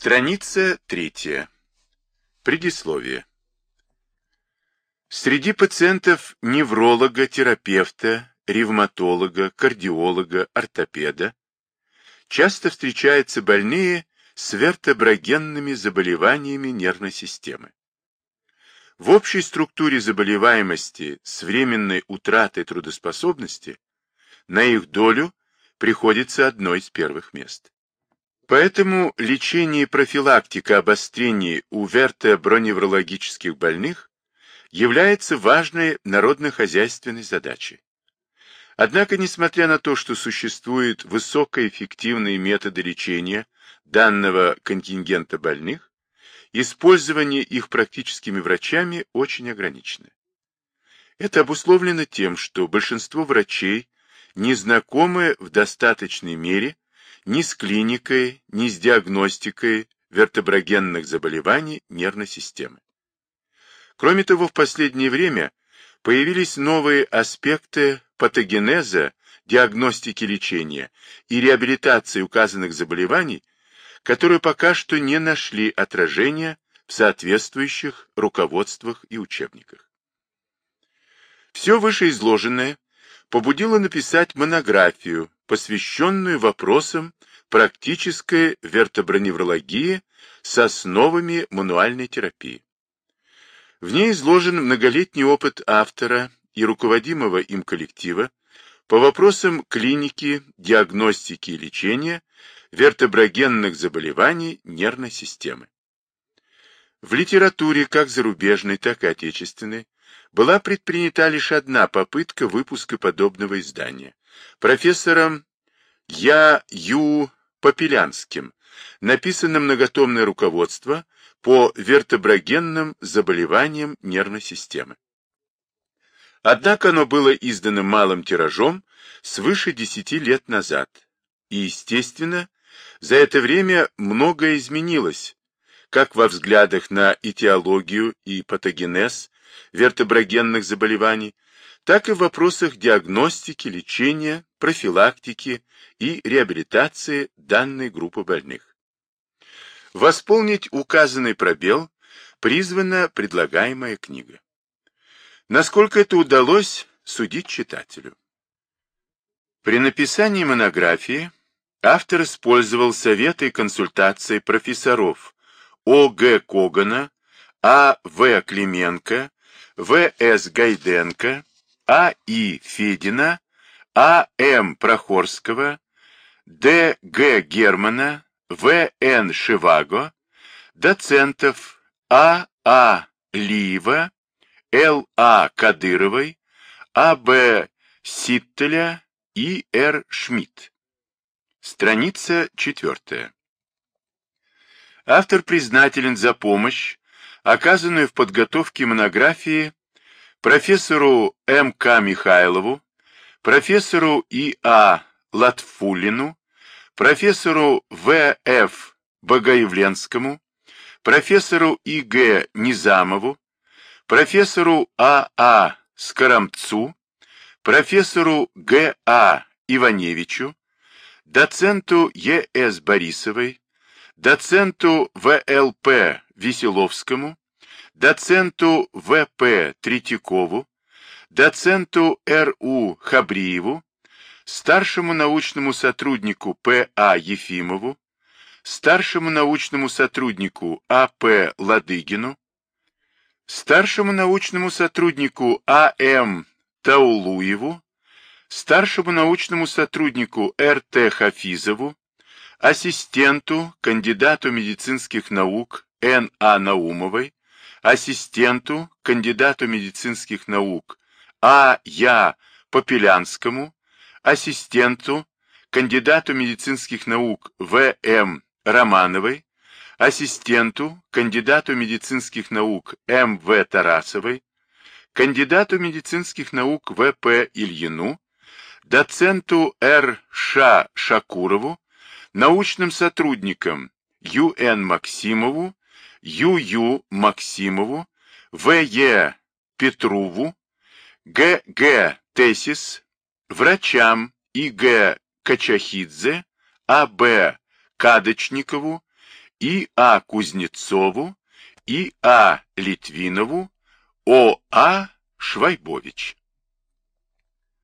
Страница третья. Предисловие. Среди пациентов невролога, терапевта, ревматолога, кардиолога, ортопеда часто встречаются больные с вертеброгенными заболеваниями нервной системы. В общей структуре заболеваемости с временной утратой трудоспособности на их долю приходится одно из первых мест. Поэтому лечение и профилактика обострений у вертеброневрологических больных является важной народно-хозяйственной задачей. Однако, несмотря на то, что существуют высокоэффективные методы лечения данного контингента больных, использование их практическими врачами очень ограничено. Это обусловлено тем, что большинство врачей не знакомы в достаточной мере ни с клиникой, ни с диагностикой вертеброгенных заболеваний нервной системы. Кроме того, в последнее время появились новые аспекты патогенеза, диагностики лечения и реабилитации указанных заболеваний, которые пока что не нашли отражения в соответствующих руководствах и учебниках. Все вышеизложенное побудило написать монографию, посвященную вопросам практической вертеброневрологии с основами мануальной терапии. В ней изложен многолетний опыт автора и руководимого им коллектива по вопросам клиники, диагностики и лечения вертеброгенных заболеваний нервной системы. В литературе, как зарубежной, так и отечественной, была предпринята лишь одна попытка выпуска подобного издания профессором Я. Ю. Попелянским, написано многотомное руководство по вертеброгенным заболеваниям нервной системы. Однако оно было издано малым тиражом свыше десяти лет назад, и, естественно, за это время многое изменилось, как во взглядах на этиологию и патогенез вертеброгенных заболеваний, так и в вопросах диагностики, лечения, профилактики и реабилитации данной группы больных. Восполнить указанный пробел призвана предлагаемая книга. Насколько это удалось, судить читателю. При написании монографии автор использовал советы и консультации профессоров О. Г. Когана, А. В. Клименко, В. С. Гайденко, А. И. Федина, А. М. Прохорского, Д. Г. Германа, В. Н. Шиваго, доцентов А. А. Лиева, Л. А. Кадыровой, А. Б. Ситтеля и Р. Шмидт. Страница четвертая. Автор признателен за помощь, оказанную в подготовке монографии профессору М.К. Михайлову, профессору И.А. Латфулину, профессору В.Ф. Богоявленскому, профессору И.Г. Низамову, профессору А.А. А. Скоромцу, профессору Г.А. Иваневичу, доценту Е.С. Борисовой, доценту В.Л.П. Веселовскому, доценту В.П. Третьякову, доценту Р.У. Хабриеву, старшему научному сотруднику П.А. Ефимову, старшему научному сотруднику А.П. Ладыгину, старшему научному сотруднику А.М. Таулуеву, старшему научному сотруднику Р.Т. Хафизову, ассистенту, кандидату медицинских наук Н.А. Наумовой, ассистенту, кандидату медицинских наук А. Я. Попелянскому, ассистенту, кандидату медицинских наук В.М. Романовой, ассистенту, кандидату медицинских наук М.В. Тарасовой, кандидату медицинских наук В.П. Ильину, доценту Р. Ш. Шакурову, научным сотрудникам Ю.Н. Максимову, Ю.Ю. Максимову, В.Е. Петруву, Г.Г. Тесис, врачам И.Г. Качахидзе, А.Б. Кадочникову, И.А. Кузнецову, И.А. Литвинову, О.А. Швайбович.